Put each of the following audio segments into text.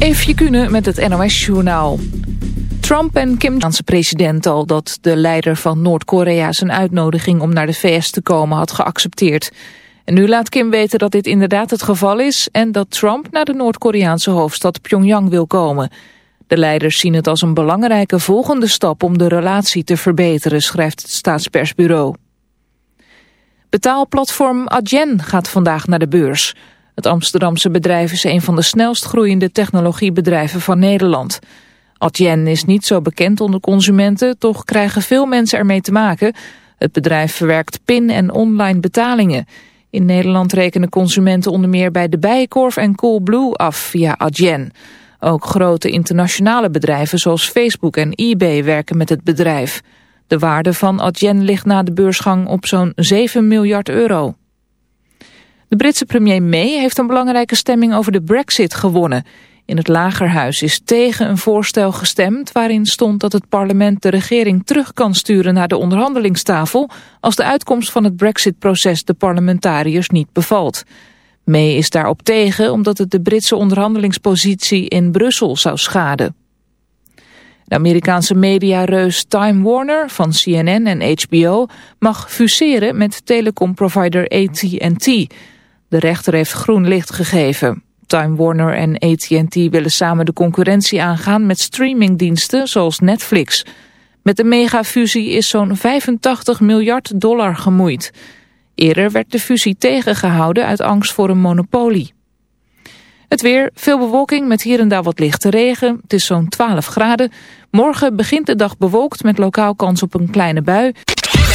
Eefje Kunnen met het NOS-journaal. Trump en Kim Jong-un's president al dat de leider van Noord-Korea zijn uitnodiging om naar de VS te komen had geaccepteerd. En nu laat Kim weten dat dit inderdaad het geval is en dat Trump naar de Noord-Koreaanse hoofdstad Pyongyang wil komen. De leiders zien het als een belangrijke volgende stap om de relatie te verbeteren, schrijft het staatspersbureau. Betaalplatform Adyen gaat vandaag naar de beurs. Het Amsterdamse bedrijf is een van de snelst groeiende technologiebedrijven van Nederland. Adyen is niet zo bekend onder consumenten, toch krijgen veel mensen ermee te maken. Het bedrijf verwerkt pin- en online betalingen. In Nederland rekenen consumenten onder meer bij de Bijenkorf en Coolblue af via Adyen. Ook grote internationale bedrijven zoals Facebook en eBay werken met het bedrijf. De waarde van Adyen ligt na de beursgang op zo'n 7 miljard euro. De Britse premier May heeft een belangrijke stemming over de brexit gewonnen. In het Lagerhuis is tegen een voorstel gestemd waarin stond dat het parlement de regering terug kan sturen naar de onderhandelingstafel als de uitkomst van het brexit-proces de parlementariërs niet bevalt. May is daarop tegen omdat het de Britse onderhandelingspositie in Brussel zou schaden. De Amerikaanse mediareus Time Warner van CNN en HBO mag fuseren met telecomprovider AT&T. De rechter heeft groen licht gegeven. Time Warner en AT&T willen samen de concurrentie aangaan met streamingdiensten zoals Netflix. Met de megafusie is zo'n 85 miljard dollar gemoeid. Eerder werd de fusie tegengehouden uit angst voor een monopolie. Het weer, veel bewolking met hier en daar wat lichte regen. Het is zo'n 12 graden. Morgen begint de dag bewolkt met lokaal kans op een kleine bui.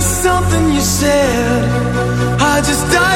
something you said. I just died.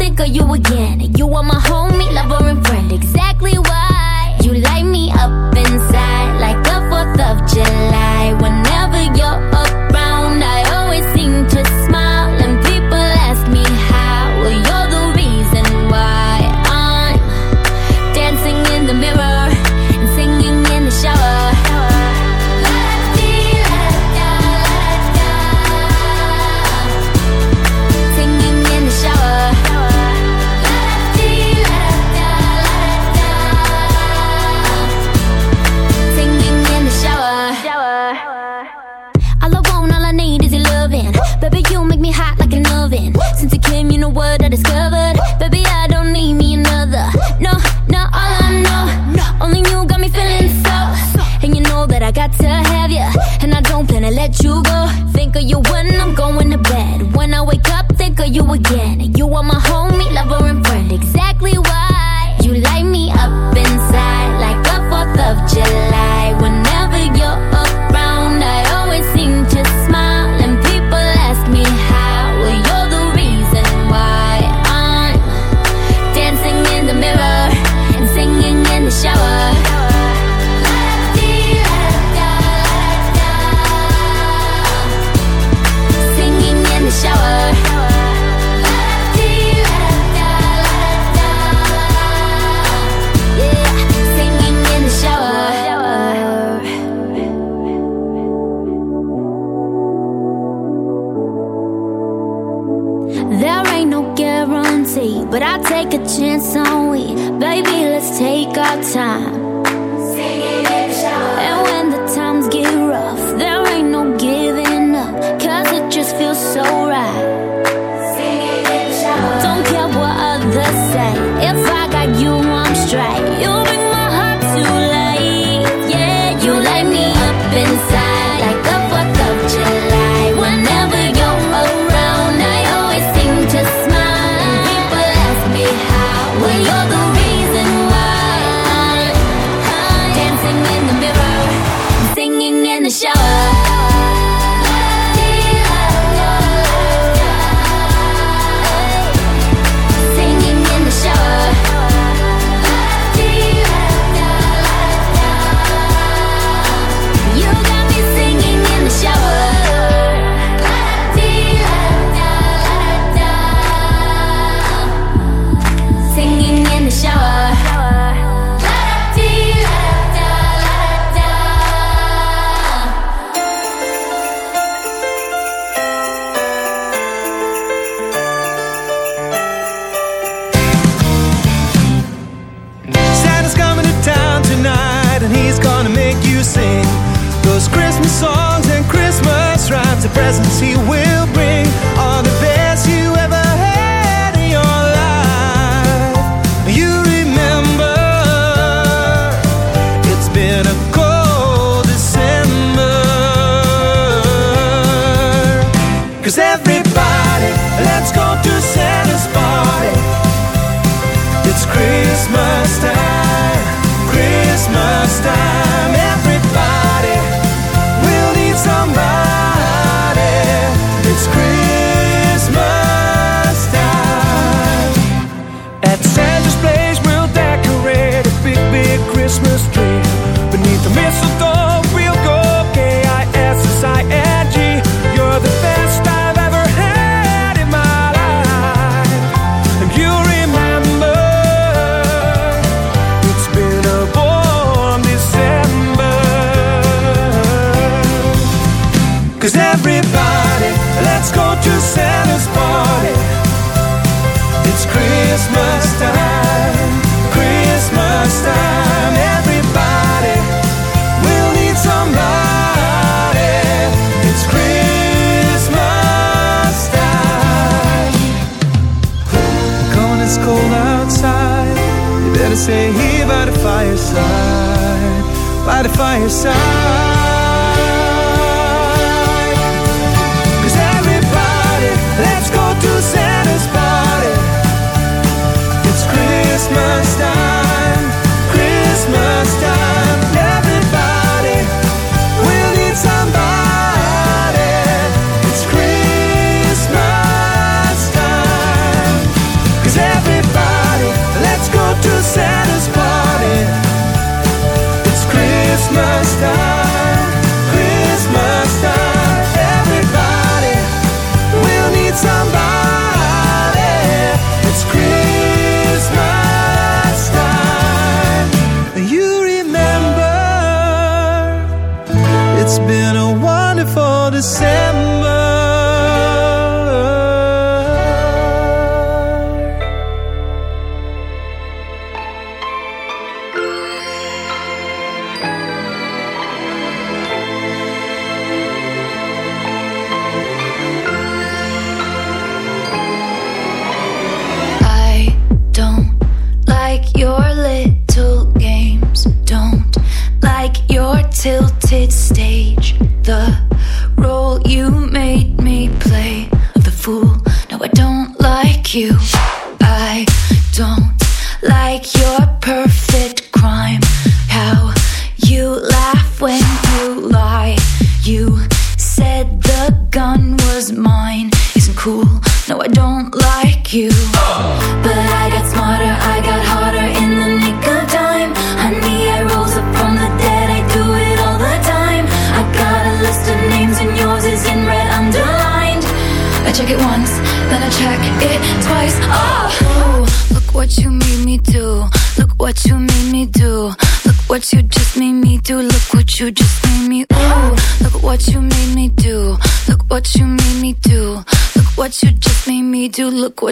think of you again. You are my homie, lover, and friend. Exactly why you light me up inside like the 4th of July. Whenever you're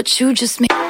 what you just made.